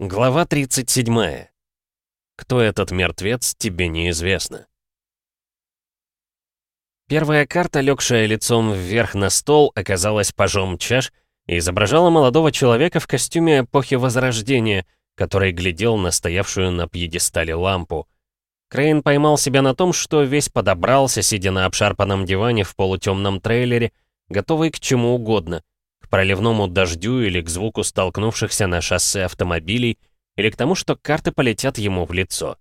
Глава 37. Кто этот мертвец, тебе неизвестно. Первая карта, легшая лицом вверх на стол, оказалась пажом чаш и изображала молодого человека в костюме эпохи Возрождения, который глядел на стоявшую на пьедестале лампу. Крейн поймал себя на том, что весь подобрался, сидя на обшарпанном диване в полутемном трейлере, готовый к чему угодно — проливному дождю или к звуку столкнувшихся на шоссе автомобилей, или к тому, что карты полетят ему в лицо.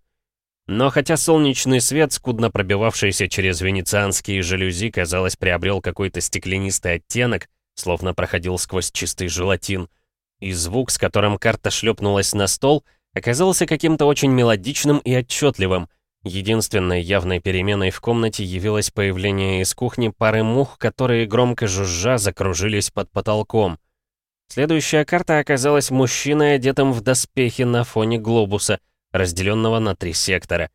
Но хотя солнечный свет, скудно пробивавшийся через венецианские жалюзи, казалось, приобрел какой-то стеклянистый оттенок, словно проходил сквозь чистый желатин, и звук, с которым карта шлепнулась на стол, оказался каким-то очень мелодичным и отчетливым, Единственной явной переменой в комнате явилось появление из кухни пары мух, которые громко жужжа закружились под потолком. Следующая карта оказалась мужчиной, одетым в доспехи на фоне глобуса, разделенного на три сектора.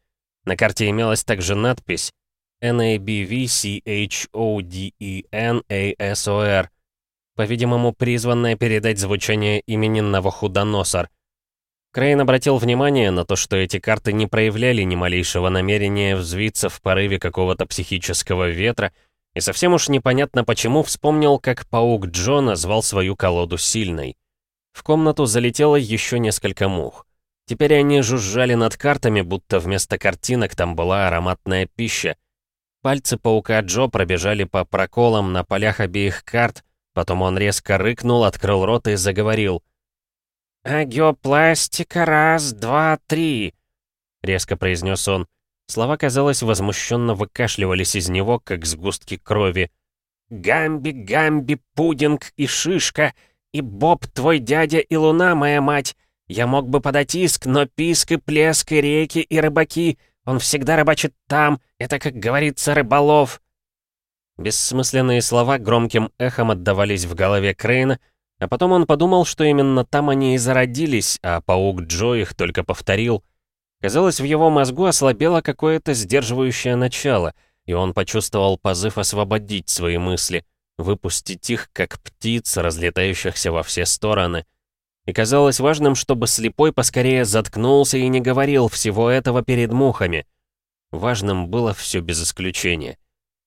На карте имелась также надпись NABVCHODENASOR, по-видимому, призванная передать звучание имени Навуходоносор — Крейн обратил внимание на то, что эти карты не проявляли ни малейшего намерения взвиться в порыве какого-то психического ветра, и совсем уж непонятно почему вспомнил, как паук Джо назвал свою колоду сильной. В комнату залетело еще несколько мух. Теперь они жужжали над картами, будто вместо картинок там была ароматная пища. Пальцы паука Джо пробежали по проколам на полях обеих карт, потом он резко рыкнул, открыл рот и заговорил — «Агиопластика, раз, два, три», — резко произнес он. Слова, казалось, возмущенно выкашливались из него, как сгустки крови. «Гамби, Гамби, пудинг и шишка, и Боб, твой дядя, и луна, моя мать. Я мог бы подать иск, но писк и плеск, и реки, и рыбаки. Он всегда рыбачит там, это, как говорится, рыболов». Бессмысленные слова громким эхом отдавались в голове Крейна, а потом он подумал, что именно там они и зародились, а паук Джо их только повторил. Казалось, в его мозгу ослабело какое-то сдерживающее начало, и он почувствовал позыв освободить свои мысли, выпустить их, как птиц, разлетающихся во все стороны. И казалось важным, чтобы слепой поскорее заткнулся и не говорил всего этого перед мухами. Важным было все без исключения.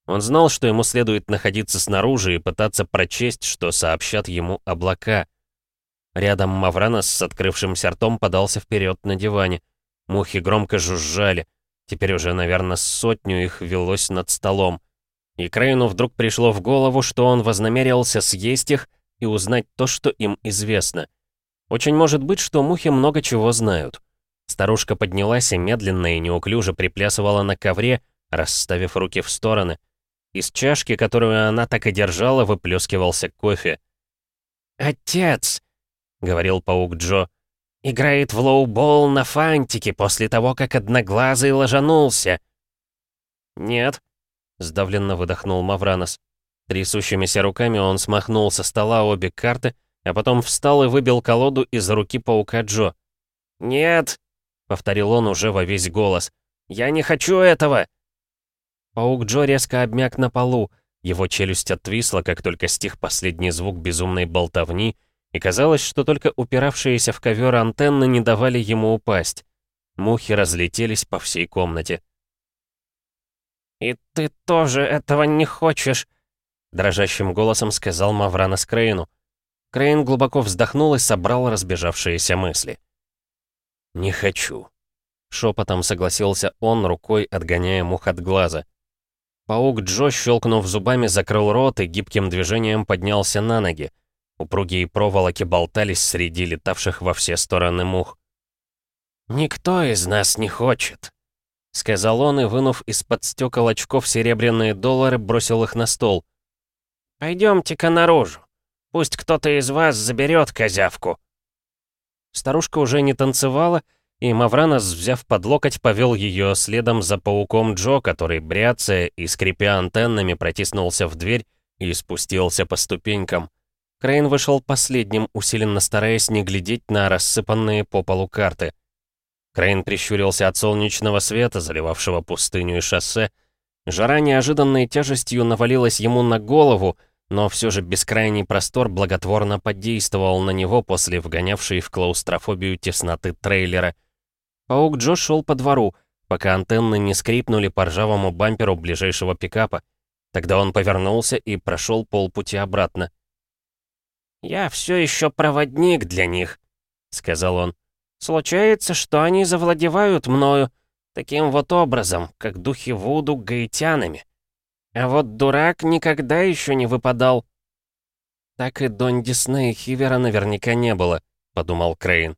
Он знал, что ему следует находиться снаружи и пытаться прочесть, что сообщат ему облака. Рядом Мавранос с открывшимся ртом подался вперед на диване. Мухи громко жужжали. Теперь уже, наверное, сотню их велось над столом. И Крейну вдруг пришло в голову, что он вознамерился съесть их и узнать то, что им известно. Очень может быть, что мухи много чего знают. Старушка поднялась и медленно и неуклюже приплясывала на ковре, расставив руки в стороны. Из чашки, которую она так и держала, выплескивался кофе. «Отец!» — говорил паук Джо. «Играет в лоу-болл на фантики после того, как одноглазый ложанулся». «Нет», — сдавленно выдохнул Мавранос. Трясущимися руками он смахнул со стола обе карты, а потом встал и выбил колоду из руки паука Джо. «Нет», — повторил он уже во весь голос, — «я не хочу этого!» Паук Джо резко обмяк на полу, его челюсть отвисла, как только стих последний звук безумной болтовни, и казалось, что только упиравшиеся в ковер антенны не давали ему упасть. Мухи разлетелись по всей комнате. «И ты тоже этого не хочешь?» Дрожащим голосом сказал Мавранос Крейну. Крейн глубоко вздохнул и собрал разбежавшиеся мысли. «Не хочу», — шепотом согласился он, рукой отгоняя мух от глаза. Паук Джо, щелкнув зубами, закрыл рот и гибким движением поднялся на ноги. Упругие проволоки болтались среди летавших во все стороны мух. «Никто из нас не хочет», — сказал он и, вынув из-под стекол очков серебряные доллары, бросил их на стол. «Пойдемте-ка наружу. Пусть кто-то из вас заберет козявку». Старушка уже не танцевала, — и Мавранос, взяв под локоть, повел ее следом за пауком Джо, который, бряцая и скрипя антеннами, протиснулся в дверь и спустился по ступенькам. Крейн вышел последним, усиленно стараясь не глядеть на рассыпанные по полу карты. Крейн прищурился от солнечного света, заливавшего пустыню и шоссе. Жара неожиданной тяжестью навалилась ему на голову, но все же бескрайний простор благотворно подействовал на него после вгонявшей в клаустрофобию тесноты трейлера. Паук Джо шел по двору, пока антенны не скрипнули по ржавому бамперу ближайшего пикапа. Тогда он повернулся и прошел полпути обратно. «Я все еще проводник для них», — сказал он. «Случается, что они завладевают мною таким вот образом, как духи Вуду гаитянами. А вот дурак никогда еще не выпадал». «Так и Дон Дисней Хивера наверняка не было», — подумал Крейн.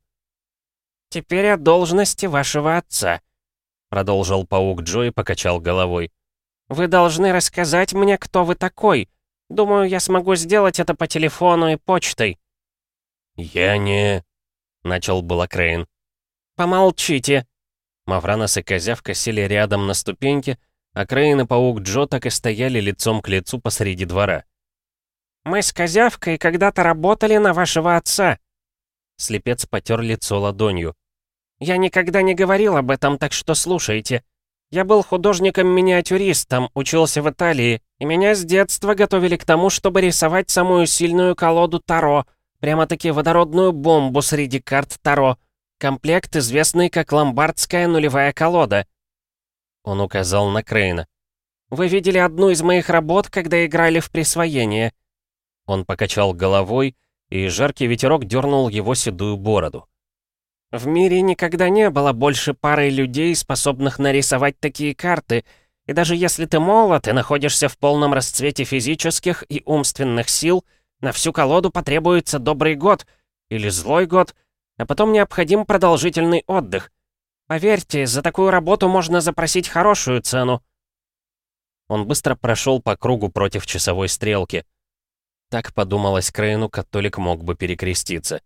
«Теперь о должности вашего отца», — продолжил паук Джо и покачал головой. «Вы должны рассказать мне, кто вы такой. Думаю, я смогу сделать это по телефону и почтой». «Я не...» — начал было Крейн. «Помолчите!» Мавранос и Козявка сели рядом на ступеньки, а Крейн и паук Джо так и стояли лицом к лицу посреди двора. «Мы с Козявкой когда-то работали на вашего отца!» Слепец потер лицо ладонью. «Я никогда не говорил об этом, так что слушайте. Я был художником-миниатюристом, учился в Италии, и меня с детства готовили к тому, чтобы рисовать самую сильную колоду Таро, прямо-таки водородную бомбу среди карт Таро. Комплект, известный как ломбардская нулевая колода». Он указал на Крейна. «Вы видели одну из моих работ, когда играли в присвоение?» Он покачал головой, и жаркий ветерок дернул его седую бороду. «В мире никогда не было больше пары людей, способных нарисовать такие карты, и даже если ты молод и находишься в полном расцвете физических и умственных сил, на всю колоду потребуется добрый год или злой год, а потом необходим продолжительный отдых. Поверьте, за такую работу можно запросить хорошую цену». Он быстро прошел по кругу против часовой стрелки — так подумалось Крейну, католик мог бы перекреститься.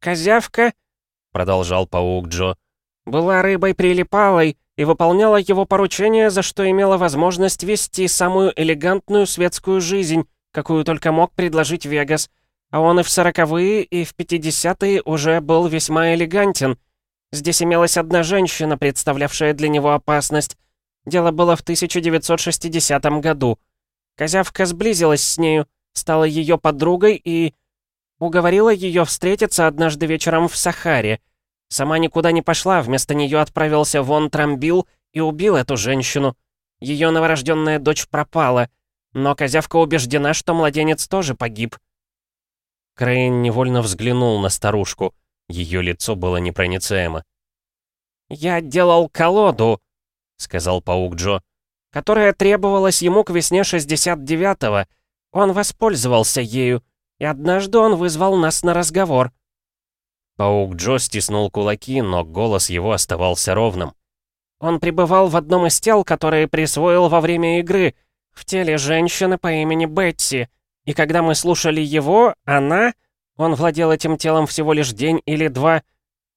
«Козявка», — продолжал паук Джо, — «была рыбой прилипалой и выполняла его поручения, за что имела возможность вести самую элегантную светскую жизнь, какую только мог предложить Вегас. А он и в сороковые, и в пятидесятые уже был весьма элегантен. Здесь имелась одна женщина, представлявшая для него опасность. Дело было в 1960 году. Козявка сблизилась с нею, стала ее подругой и... Уговорила ее встретиться однажды вечером в Сахаре. Сама никуда не пошла, вместо нее отправился вон Трамбил и убил эту женщину. Ее новорожденная дочь пропала, но козявка убеждена, что младенец тоже погиб. Крейн невольно взглянул на старушку. Ее лицо было непроницаемо. «Я делал колоду», — сказал паук Джо, «которая требовалась ему к весне 69-го, он воспользовался ею, и однажды он вызвал нас на разговор». Паук Джо стиснул кулаки, но голос его оставался ровным. «Он пребывал в одном из тел, которые присвоил во время игры, в теле женщины по имени Бетси, и когда мы слушали его, она, он владел этим телом всего лишь день или два,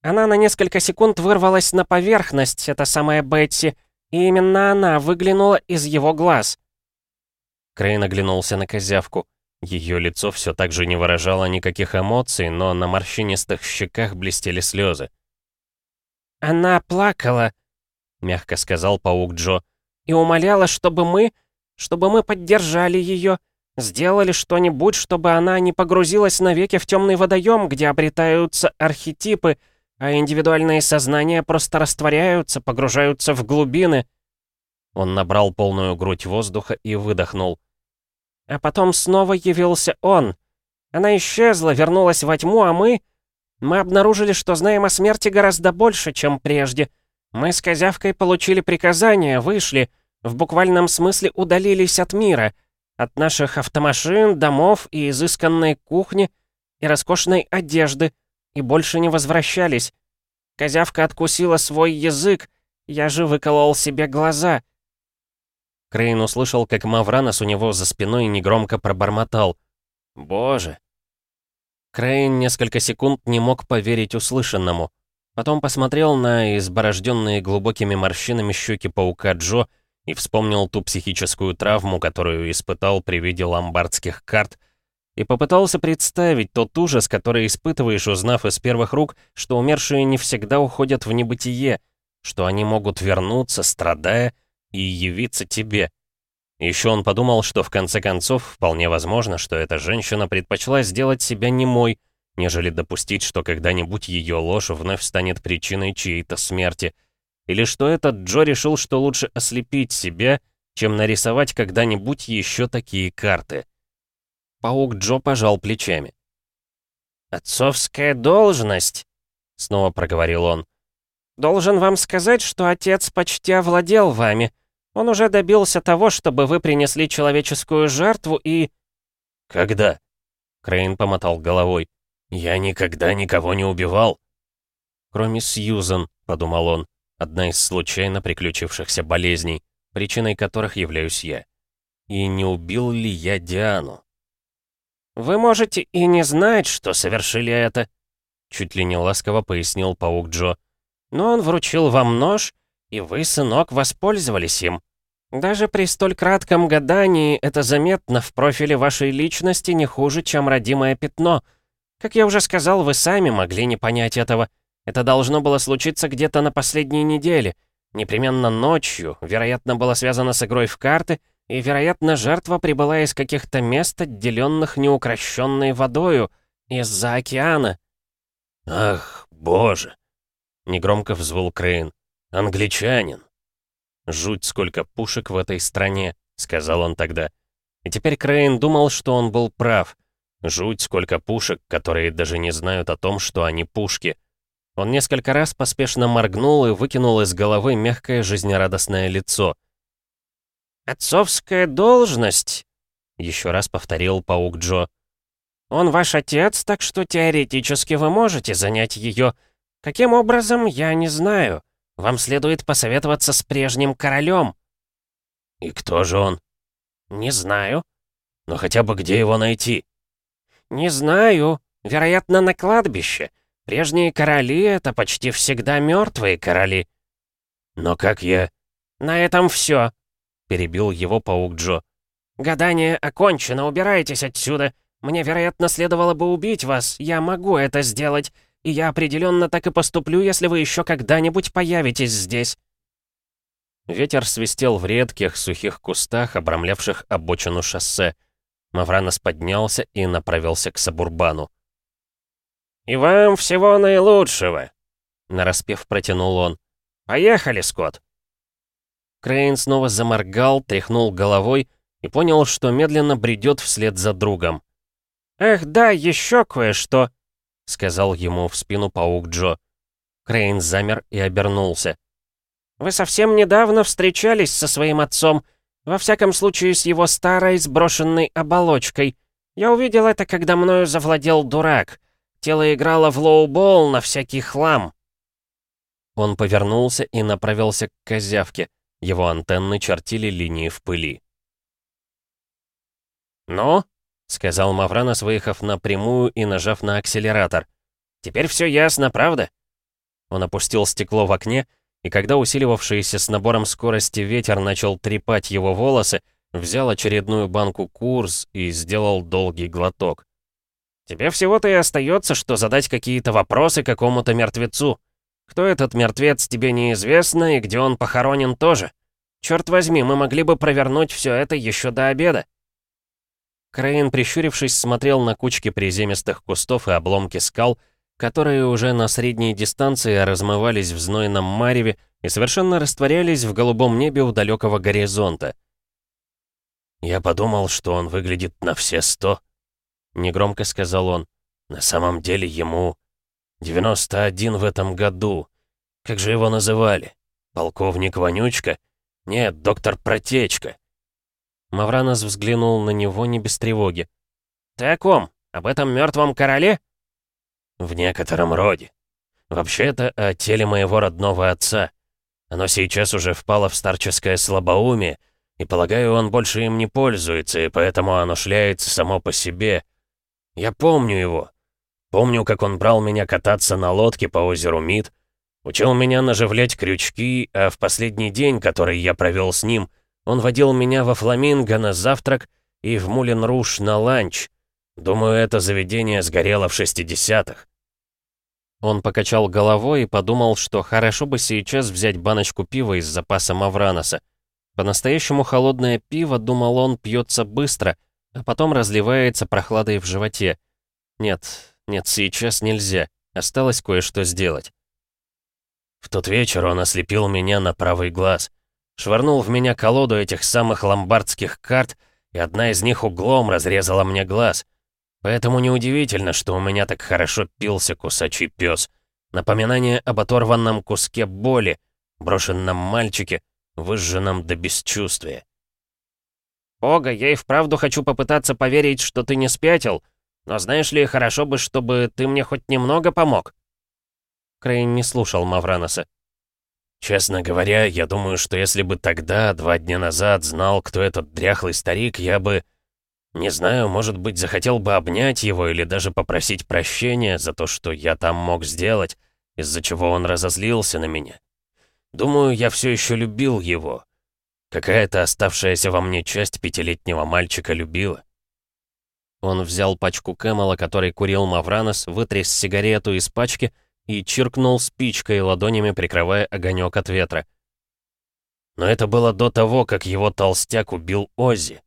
она на несколько секунд вырвалась на поверхность, эта самая Бетси, и именно она выглянула из его глаз. Крейн оглянулся на козявку. Ее лицо все так же не выражало никаких эмоций, но на морщинистых щеках блестели слезы. «Она плакала», — мягко сказал паук Джо, «и умоляла, чтобы мы, чтобы мы поддержали ее, сделали что-нибудь, чтобы она не погрузилась навеки в темный водоем, где обретаются архетипы, а индивидуальные сознания просто растворяются, погружаются в глубины». Он набрал полную грудь воздуха и выдохнул. А потом снова явился он. Она исчезла, вернулась во тьму, а мы... Мы обнаружили, что знаем о смерти гораздо больше, чем прежде. Мы с Козявкой получили приказание, вышли, в буквальном смысле удалились от мира, от наших автомашин, домов и изысканной кухни, и роскошной одежды, и больше не возвращались. Козявка откусила свой язык, я же выколол себе глаза. Крейн услышал, как Мавранос у него за спиной негромко пробормотал. «Боже!» Крейн несколько секунд не мог поверить услышанному. Потом посмотрел на изборожденные глубокими морщинами щеки паука Джо и вспомнил ту психическую травму, которую испытал при виде ломбардских карт, и попытался представить тот ужас, который испытываешь, узнав из первых рук, что умершие не всегда уходят в небытие, что они могут вернуться, страдая, и явиться тебе. Еще он подумал, что в конце концов вполне возможно, что эта женщина предпочла сделать себя немой, нежели допустить, что когда-нибудь ее ложь вновь станет причиной чьей-то смерти. Или что этот Джо решил, что лучше ослепить себя, чем нарисовать когда-нибудь еще такие карты. Паук Джо пожал плечами. «Отцовская должность», — снова проговорил он. «Должен вам сказать, что отец почти овладел вами. Он уже добился того, чтобы вы принесли человеческую жертву и...» «Когда?» — Крейн помотал головой. «Я никогда никого не убивал». «Кроме Сьюзан», — подумал он, — «одна из случайно приключившихся болезней, причиной которых являюсь я. И не убил ли я Диану?» «Вы можете и не знать, что совершили это», — чуть ли не ласково пояснил паук Джо. «Но он вручил вам нож, и вы, сынок, воспользовались им. Даже при столь кратком гадании это заметно в профиле вашей личности не хуже, чем родимое пятно. Как я уже сказал, вы сами могли не понять этого. Это должно было случиться где-то на последней неделе. Непременно ночью, вероятно, было связано с игрой в карты — и, вероятно, жертва прибыла из каких-то мест, отделенных неукрощенной водою, из-за океана. «Ах, боже!» — негромко взвыл Крейн. «Англичанин!» «Жуть, сколько пушек в этой стране», — сказал он тогда. И теперь Крейн думал, что он был прав. Жуть, сколько пушек, которые даже не знают о том, что они пушки. Он несколько раз поспешно моргнул и выкинул из головы мягкое жизнерадостное лицо — «Отцовская должность», — еще раз повторил паук Джо. «Он ваш отец, так что теоретически вы можете занять ее. Каким образом, я не знаю. Вам следует посоветоваться с прежним королем». «И кто же он?» «Не знаю». «Но хотя бы где его найти?» «Не знаю. Вероятно, на кладбище. Прежние короли — это почти всегда мертвые короли». «Но как я...» «На этом все перебил его паук Джо. «Гадание окончено, убирайтесь отсюда. Мне, вероятно, следовало бы убить вас. Я могу это сделать. И я определенно так и поступлю, если вы еще когда-нибудь появитесь здесь». Ветер свистел в редких, сухих кустах, обрамлявших обочину шоссе. Мавранос поднялся и направился к Сабурбану. «И вам всего наилучшего!» Нараспев протянул он. «Поехали, Скотт!» Крейн снова заморгал, тряхнул головой и понял, что медленно бредет вслед за другом. «Эх, да, еще кое-что», — сказал ему в спину паук Джо. Крейн замер и обернулся. «Вы совсем недавно встречались со своим отцом, во всяком случае с его старой сброшенной оболочкой. Я увидел это, когда мною завладел дурак. Тело играло в лоу-болл на всякий хлам». Он повернулся и направился к козявке. Его антенны чертили линии в пыли. «Ну?» — сказал Мавранос, выехав напрямую и нажав на акселератор. «Теперь все ясно, правда?» Он опустил стекло в окне, и когда усиливавшийся с набором скорости ветер начал трепать его волосы, взял очередную банку курс и сделал долгий глоток. «Тебе всего-то и остается, что задать какие-то вопросы какому-то мертвецу. Кто этот мертвец, тебе неизвестно, и где он похоронен тоже. Черт возьми, мы могли бы провернуть все это еще до обеда. Крейн, прищурившись, смотрел на кучки приземистых кустов и обломки скал, которые уже на средней дистанции размывались в знойном мареве и совершенно растворялись в голубом небе у далекого горизонта. «Я подумал, что он выглядит на все сто», — негромко сказал он. «На самом деле ему 91 в этом году. Как же его называли? Полковник Вонючка? Нет, доктор Протечка. Мавранос взглянул на него не без тревоги. «Ты о ком? Об этом мертвом короле?» «В некотором роде. Вообще-то о теле моего родного отца. Оно сейчас уже впало в старческое слабоумие, и, полагаю, он больше им не пользуется, и поэтому оно шляется само по себе. Я помню его, Помню, как он брал меня кататься на лодке по озеру Мид, учил меня наживлять крючки, а в последний день, который я провел с ним, он водил меня во Фламинго на завтрак и в Мулин-Руш на ланч. Думаю, это заведение сгорело в 60-х. Он покачал головой и подумал, что хорошо бы сейчас взять баночку пива из запаса Мавраноса. По-настоящему холодное пиво, думал он, пьется быстро, а потом разливается прохладой в животе. Нет, нет, сейчас нельзя. Осталось кое-что сделать. В тот вечер он ослепил меня на правый глаз. Швырнул в меня колоду этих самых ломбардских карт, и одна из них углом разрезала мне глаз. Поэтому неудивительно, что у меня так хорошо пился кусачий пес. Напоминание об оторванном куске боли, брошенном мальчике, выжженном до бесчувствия. «Ога, я и вправду хочу попытаться поверить, что ты не спятил. Но знаешь ли, хорошо бы, чтобы ты мне хоть немного помог». Крейн не слушал Мавраноса. «Честно говоря, я думаю, что если бы тогда, два дня назад, знал, кто этот дряхлый старик, я бы... Не знаю, может быть, захотел бы обнять его или даже попросить прощения за то, что я там мог сделать, из-за чего он разозлился на меня. Думаю, я все еще любил его. Какая-то оставшаяся во мне часть пятилетнего мальчика любила. Он взял пачку Кэмела, который курил Мавранос, вытряс сигарету из пачки и чиркнул спичкой, ладонями прикрывая огонек от ветра. Но это было до того, как его толстяк убил Оззи.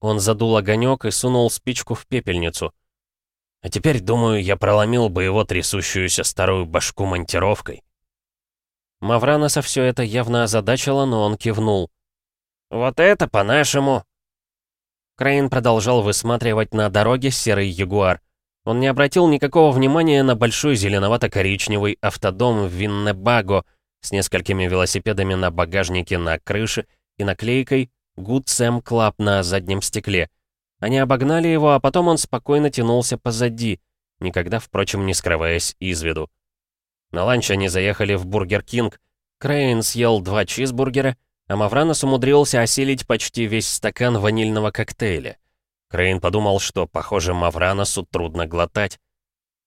Он задул огонек и сунул спичку в пепельницу. А теперь, думаю, я проломил бы его трясущуюся старую башку монтировкой. Мавраноса все это явно озадачило, но он кивнул. «Вот это по-нашему!» Крейн продолжал высматривать на дороге серый ягуар. Он не обратил никакого внимания на большой зеленовато-коричневый автодом в Виннебаго с несколькими велосипедами на багажнике на крыше и наклейкой Good Sam Club на заднем стекле. Они обогнали его, а потом он спокойно тянулся позади, никогда, впрочем, не скрываясь из виду. На ланч они заехали в Бургер Кинг. Крейн съел два чизбургера, а Мавранос умудрился осилить почти весь стакан ванильного коктейля. Крейн подумал, что, похоже, Мавраносу трудно глотать.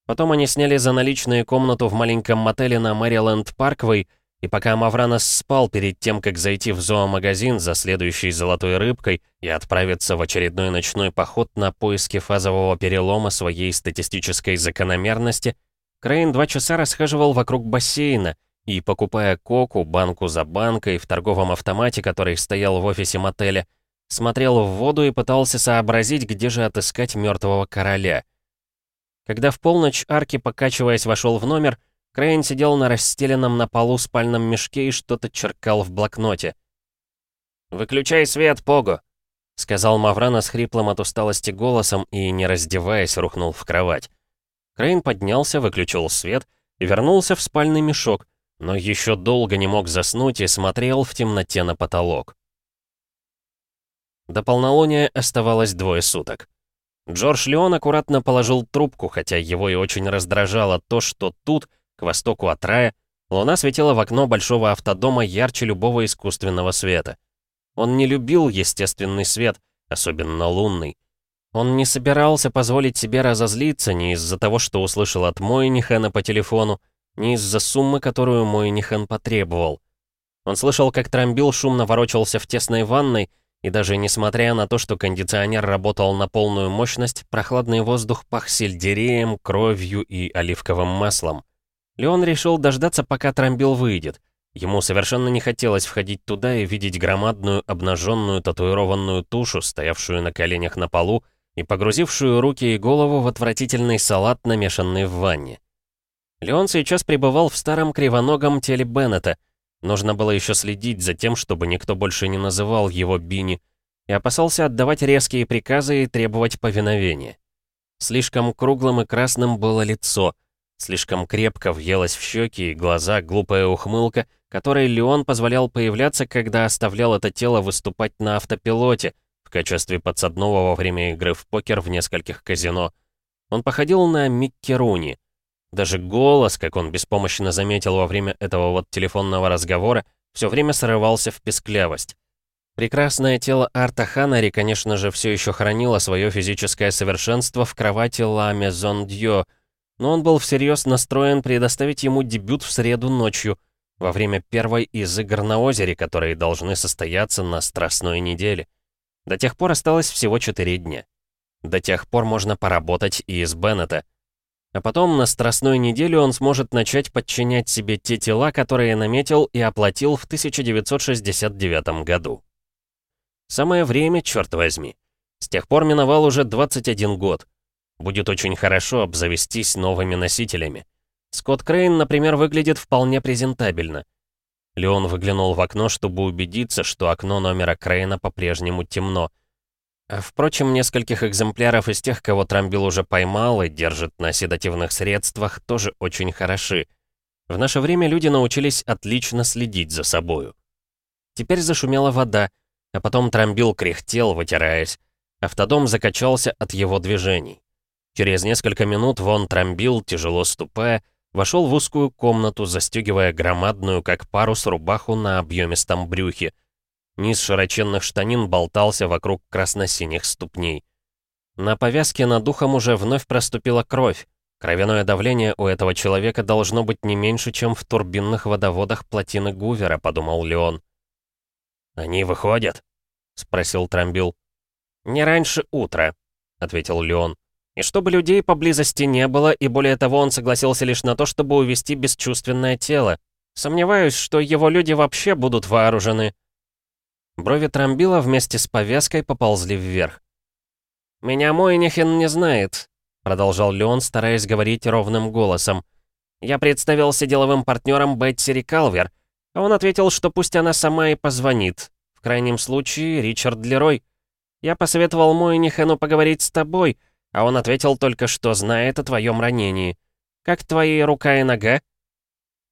Потом они сняли за наличные комнату в маленьком мотеле на Мэриленд Парквей, и пока Мавранос спал перед тем, как зайти в зоомагазин за следующей золотой рыбкой и отправиться в очередной ночной поход на поиски фазового перелома своей статистической закономерности, Крейн два часа расхаживал вокруг бассейна и, покупая коку банку за банкой в торговом автомате, который стоял в офисе мотеля, смотрел в воду и пытался сообразить, где же отыскать мертвого короля. Когда в полночь Арки, покачиваясь, вошел в номер, Крейн сидел на расстеленном на полу спальном мешке и что-то черкал в блокноте. «Выключай свет, Пого!» — сказал Маврана с хриплым от усталости голосом и, не раздеваясь, рухнул в кровать. Крейн поднялся, выключил свет и вернулся в спальный мешок, но еще долго не мог заснуть и смотрел в темноте на потолок. До полнолуния оставалось двое суток. Джордж Леон аккуратно положил трубку, хотя его и очень раздражало то, что тут, к востоку от рая, луна светила в окно большого автодома ярче любого искусственного света. Он не любил естественный свет, особенно лунный. Он не собирался позволить себе разозлиться ни из-за того, что услышал от Мойнихена по телефону, ни из-за суммы, которую Мойнихан потребовал. Он слышал, как Трамбил шумно ворочался в тесной ванной, и даже несмотря на то, что кондиционер работал на полную мощность, прохладный воздух пах сельдереем, кровью и оливковым маслом. Леон решил дождаться, пока Трамбил выйдет. Ему совершенно не хотелось входить туда и видеть громадную, обнаженную, татуированную тушу, стоявшую на коленях на полу и погрузившую руки и голову в отвратительный салат, намешанный в ванне. Леон сейчас пребывал в старом кривоногом теле Беннета. Нужно было еще следить за тем, чтобы никто больше не называл его Бини, и опасался отдавать резкие приказы и требовать повиновения. Слишком круглым и красным было лицо — Слишком крепко въелась в щеки и глаза глупая ухмылка, которой Леон позволял появляться, когда оставлял это тело выступать на автопилоте в качестве подсадного во время игры в покер в нескольких казино. Он походил на Микки Руни. Даже голос, как он беспомощно заметил во время этого вот телефонного разговора, все время срывался в песклявость. Прекрасное тело Арта Ханари, конечно же, все еще хранило свое физическое совершенство в кровати Ла Мезон Дьо, но он был всерьез настроен предоставить ему дебют в среду ночью, во время первой из игр на озере, которые должны состояться на Страстной неделе. До тех пор осталось всего четыре дня. До тех пор можно поработать и из Беннета. А потом на Страстной неделе он сможет начать подчинять себе те тела, которые наметил и оплатил в 1969 году. Самое время, черт возьми. С тех пор миновал уже 21 год. Будет очень хорошо обзавестись новыми носителями. Скотт Крейн, например, выглядит вполне презентабельно. Леон выглянул в окно, чтобы убедиться, что окно номера Крейна по-прежнему темно. А, впрочем, нескольких экземпляров из тех, кого Трамбил уже поймал и держит на седативных средствах, тоже очень хороши. В наше время люди научились отлично следить за собою. Теперь зашумела вода, а потом Трамбил кряхтел, вытираясь. Автодом закачался от его движений. Через несколько минут Вон Трамбил, тяжело ступая, вошел в узкую комнату, застегивая громадную, как парус, рубаху на объемистом брюхе. Низ широченных штанин болтался вокруг красно-синих ступней. На повязке над ухом уже вновь проступила кровь. Кровяное давление у этого человека должно быть не меньше, чем в турбинных водоводах плотины Гувера, подумал Леон. «Они выходят?» — спросил Трамбил. «Не раньше утра», — ответил Леон. И чтобы людей поблизости не было, и более того, он согласился лишь на то, чтобы увести бесчувственное тело. Сомневаюсь, что его люди вообще будут вооружены. Брови Трамбила вместе с повязкой поползли вверх. «Меня Мойнихен не знает», — продолжал Леон, стараясь говорить ровным голосом. «Я представился деловым партнером Бетси Рикалвер, а он ответил, что пусть она сама и позвонит. В крайнем случае, Ричард Лерой. Я посоветовал Мойнихену поговорить с тобой, — а он ответил только, что знает о твоем ранении. Как твои рука и нога?»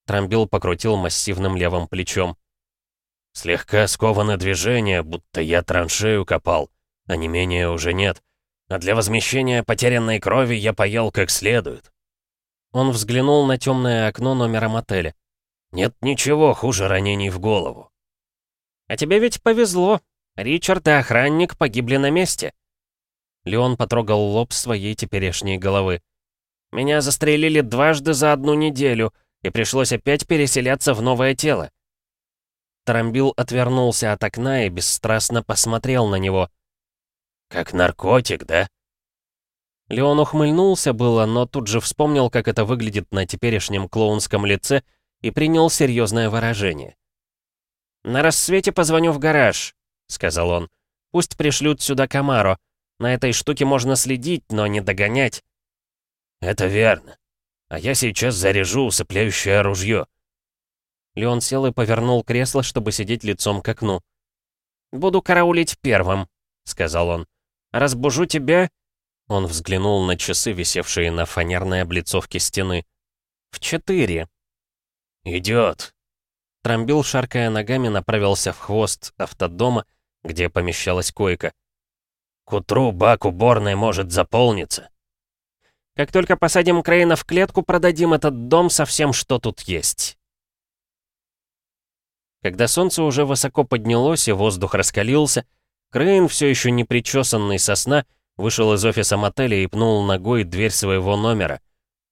Трамбил покрутил массивным левым плечом. «Слегка сковано движение, будто я траншею копал, а не менее уже нет. А для возмещения потерянной крови я поел как следует». Он взглянул на темное окно номера мотеля. «Нет ничего хуже ранений в голову». «А тебе ведь повезло. Ричард и охранник погибли на месте». Леон потрогал лоб своей теперешней головы. «Меня застрелили дважды за одну неделю, и пришлось опять переселяться в новое тело». Трамбил отвернулся от окна и бесстрастно посмотрел на него. «Как наркотик, да?» Леон ухмыльнулся было, но тут же вспомнил, как это выглядит на теперешнем клоунском лице, и принял серьезное выражение. «На рассвете позвоню в гараж», — сказал он. «Пусть пришлют сюда Камаро. На этой штуке можно следить, но не догонять». «Это верно. А я сейчас заряжу усыпляющее ружье». Леон сел и повернул кресло, чтобы сидеть лицом к окну. «Буду караулить первым», — сказал он. «Разбужу тебя...» Он взглянул на часы, висевшие на фанерной облицовке стены. «В четыре». «Идет». Трамбил, шаркая ногами, направился в хвост автодома, где помещалась койка. К утру бак уборной может заполниться. Как только посадим Крейна в клетку, продадим этот дом со всем, что тут есть. Когда солнце уже высоко поднялось и воздух раскалился, Крейн, все еще не причесанный со сна, вышел из офиса мотеля и пнул ногой дверь своего номера.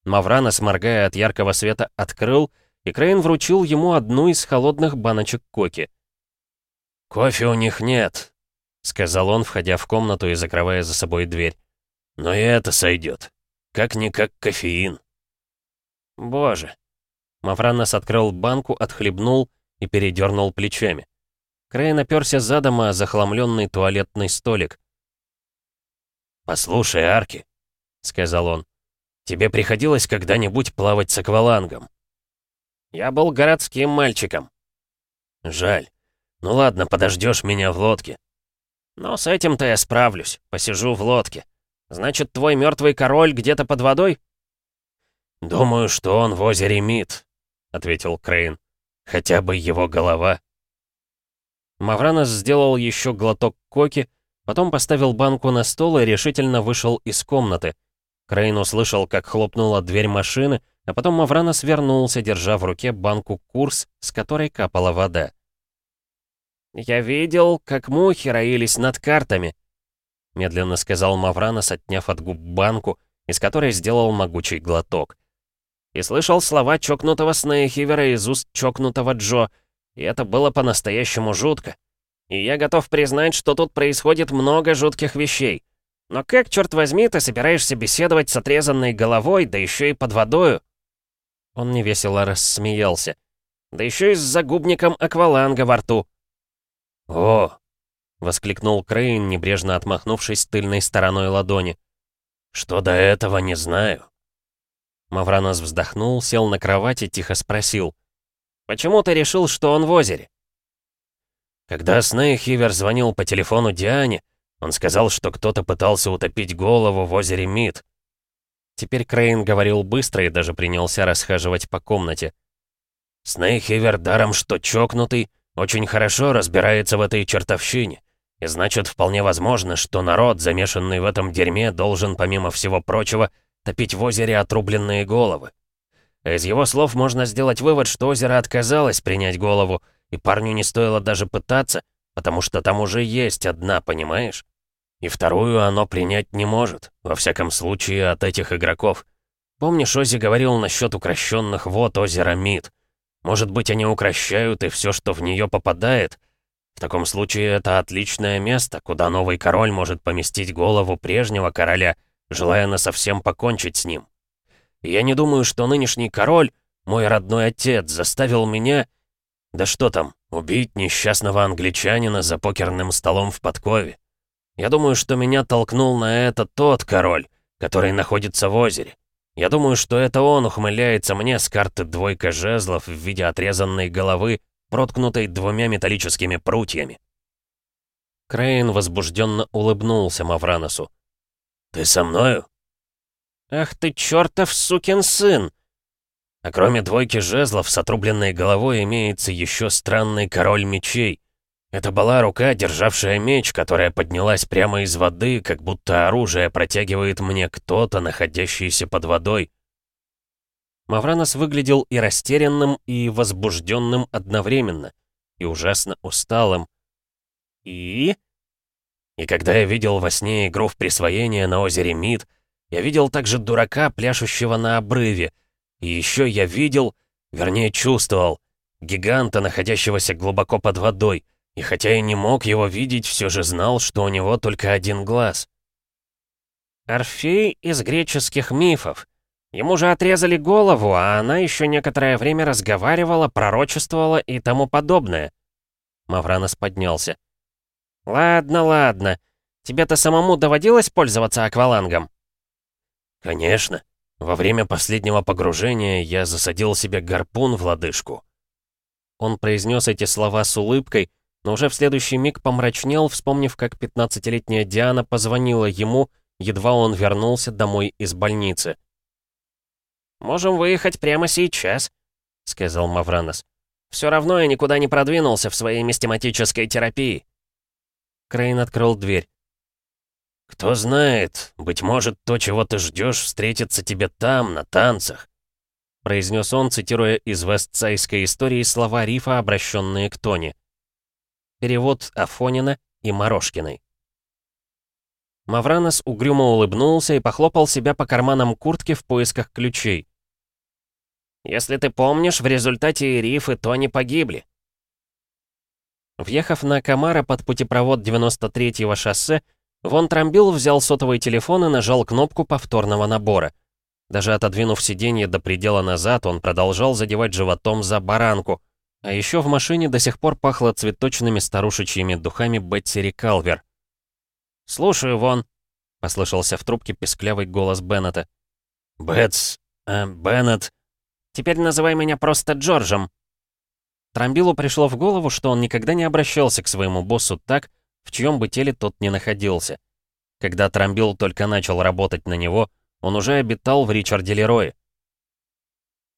Маврана, сморгая от яркого света, открыл, и Крейн вручил ему одну из холодных баночек коки. «Кофе у них нет», — сказал он, входя в комнату и закрывая за собой дверь. «Но и это сойдет. Как-никак кофеин». «Боже». Мавранос открыл банку, отхлебнул и передернул плечами. Крей наперся задом о захламленный туалетный столик. «Послушай, Арки», — сказал он, — «тебе приходилось когда-нибудь плавать с аквалангом?» «Я был городским мальчиком». «Жаль. Ну ладно, подождешь меня в лодке. Но с этим-то я справлюсь, посижу в лодке. Значит, твой мертвый король где-то под водой? Думаю, что он в озере Мид, ответил Крейн. Хотя бы его голова. Мавранос сделал еще глоток коки, потом поставил банку на стол и решительно вышел из комнаты. Крейн услышал, как хлопнула дверь машины, а потом Мавранос вернулся, держа в руке банку курс, с которой капала вода. «Я видел, как мухи роились над картами», — медленно сказал Мавранос, отняв от губ банку, из которой сделал могучий глоток. «И слышал слова чокнутого Снейхивера из уст чокнутого Джо, и это было по-настоящему жутко. И я готов признать, что тут происходит много жутких вещей. Но как, черт возьми, ты собираешься беседовать с отрезанной головой, да еще и под водою?» Он невесело рассмеялся. «Да еще и с загубником акваланга во рту». «О!» — воскликнул Крейн, небрежно отмахнувшись тыльной стороной ладони. «Что до этого не знаю». Мавранос вздохнул, сел на кровать и тихо спросил. «Почему ты решил, что он в озере?» Когда Снейхивер звонил по телефону Диане, он сказал, что кто-то пытался утопить голову в озере Мид. Теперь Крейн говорил быстро и даже принялся расхаживать по комнате. Снейхивер даром что чокнутый, очень хорошо разбирается в этой чертовщине. И значит, вполне возможно, что народ, замешанный в этом дерьме, должен, помимо всего прочего, топить в озере отрубленные головы. Из его слов можно сделать вывод, что озеро отказалось принять голову, и парню не стоило даже пытаться, потому что там уже есть одна, понимаешь? И вторую оно принять не может, во всяком случае от этих игроков. Помнишь, Ози говорил насчет укращенных вод озера Мид? Может быть, они укращают, и все, что в нее попадает? В таком случае это отличное место, куда новый король может поместить голову прежнего короля, желая насовсем покончить с ним. я не думаю, что нынешний король, мой родной отец, заставил меня... Да что там, убить несчастного англичанина за покерным столом в подкове. Я думаю, что меня толкнул на это тот король, который находится в озере. Я думаю, что это он ухмыляется мне с карты двойка жезлов в виде отрезанной головы, проткнутой двумя металлическими прутьями. Крейн возбужденно улыбнулся Мавраносу. «Ты со мною?» «Ах ты чертов сукин сын!» А кроме двойки жезлов с отрубленной головой имеется еще странный король мечей, это была рука, державшая меч, которая поднялась прямо из воды, как будто оружие протягивает мне кто-то, находящийся под водой. Мавранос выглядел и растерянным, и возбужденным одновременно, и ужасно усталым. И... И когда я видел во сне игру в присвоение на озере Мид, я видел также дурака, пляшущего на обрыве, и еще я видел, вернее чувствовал, гиганта, находящегося глубоко под водой — и хотя я не мог его видеть, все же знал, что у него только один глаз. Орфей из греческих мифов. Ему же отрезали голову, а она еще некоторое время разговаривала, пророчествовала и тому подобное. Мавранос поднялся. «Ладно, ладно. Тебе-то самому доводилось пользоваться аквалангом?» «Конечно. Во время последнего погружения я засадил себе гарпун в лодыжку». Он произнес эти слова с улыбкой, но уже в следующий миг помрачнел, вспомнив, как 15-летняя Диана позвонила ему, едва он вернулся домой из больницы. «Можем выехать прямо сейчас», — сказал Мавранос. «Все равно я никуда не продвинулся в своей мистематической терапии». Крейн открыл дверь. «Кто знает, быть может, то, чего ты ждешь, встретится тебе там, на танцах», произнес он, цитируя из вестсайской истории слова Рифа, обращенные к Тони. Перевод Афонина и Морошкиной. Мавранос угрюмо улыбнулся и похлопал себя по карманам куртки в поисках ключей. «Если ты помнишь, в результате Риф и Тони погибли». Въехав на Камара под путепровод 93-го шоссе, Вон Трамбил взял сотовый телефон и нажал кнопку повторного набора. Даже отодвинув сиденье до предела назад, он продолжал задевать животом за баранку, а еще в машине до сих пор пахло цветочными старушечьими духами Бетси Рикалвер. «Слушаю, Вон», — послышался в трубке песклявый голос Беннета. «Бетс... Э, Беннет...» «Теперь называй меня просто Джорджем». Трамбилу пришло в голову, что он никогда не обращался к своему боссу так, в чьем бы теле тот не находился. Когда Трамбил только начал работать на него, он уже обитал в Ричарде Лерое.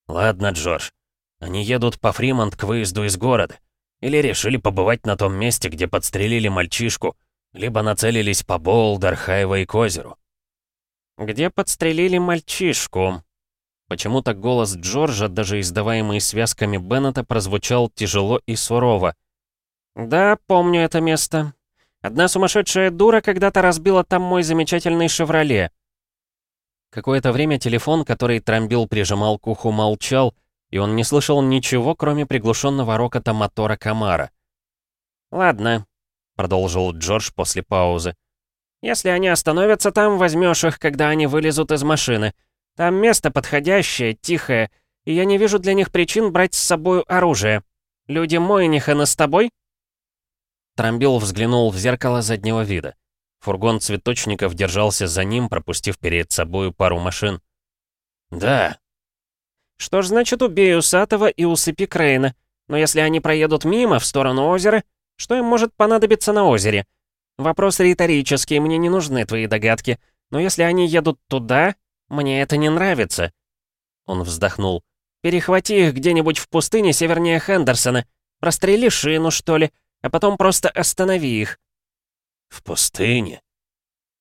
«Ладно, Джордж, они едут по Фримонт к выезду из города. Или решили побывать на том месте, где подстрелили мальчишку, либо нацелились по Болдер, Хайва к озеру. «Где подстрелили мальчишку?» Почему-то голос Джорджа, даже издаваемый связками Беннета, прозвучал тяжело и сурово. «Да, помню это место. Одна сумасшедшая дура когда-то разбила там мой замечательный «Шевроле». Какое-то время телефон, который Трамбил прижимал к уху, молчал, и он не слышал ничего, кроме приглушенного рокота мотора Камара. «Ладно», — продолжил Джордж после паузы. Если они остановятся там, возьмешь их, когда они вылезут из машины. Там место подходящее, тихое, и я не вижу для них причин брать с собой оружие. Люди Мойнихана с тобой?» Трамбил взглянул в зеркало заднего вида. Фургон цветочников держался за ним, пропустив перед собой пару машин. «Да». «Что ж значит убей Усатого и усыпи Крейна? Но если они проедут мимо, в сторону озера, что им может понадобиться на озере? Вопрос риторический, мне не нужны твои догадки. Но если они едут туда, мне это не нравится». Он вздохнул. «Перехвати их где-нибудь в пустыне севернее Хендерсона. Прострели шину, что ли, а потом просто останови их. «В пустыне?»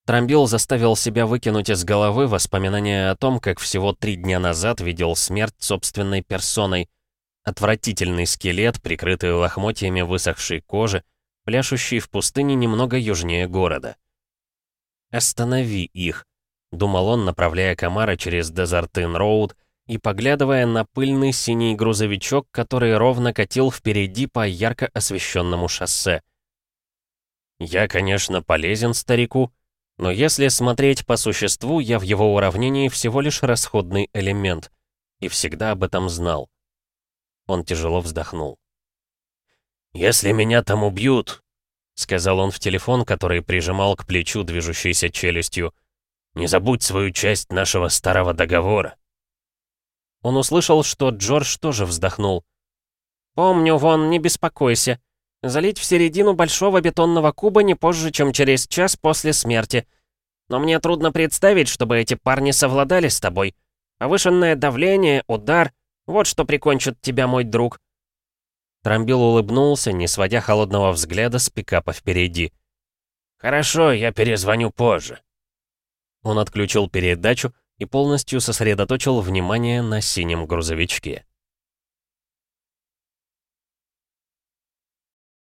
Трамбил заставил себя выкинуть из головы воспоминания о том, как всего три дня назад видел смерть собственной персоной. Отвратительный скелет, прикрытый лохмотьями высохшей кожи, пляшущий в пустыне немного южнее города. «Останови их», — думал он, направляя Камара через Дезертын-Роуд и поглядывая на пыльный синий грузовичок, который ровно катил впереди по ярко освещенному шоссе. Я, конечно, полезен старику, но если смотреть по существу, я в его уравнении всего лишь расходный элемент. И всегда об этом знал. Он тяжело вздохнул. «Если меня там убьют», — сказал он в телефон, который прижимал к плечу движущейся челюстью, «не забудь свою часть нашего старого договора». Он услышал, что Джордж тоже вздохнул. «Помню, Вон, не беспокойся. Залить в середину большого бетонного куба не позже, чем через час после смерти. Но мне трудно представить, чтобы эти парни совладали с тобой. Повышенное давление, удар — вот что прикончит тебя, мой друг». Трамбил улыбнулся, не сводя холодного взгляда с пикапа впереди. «Хорошо, я перезвоню позже». Он отключил передачу и полностью сосредоточил внимание на синем грузовичке.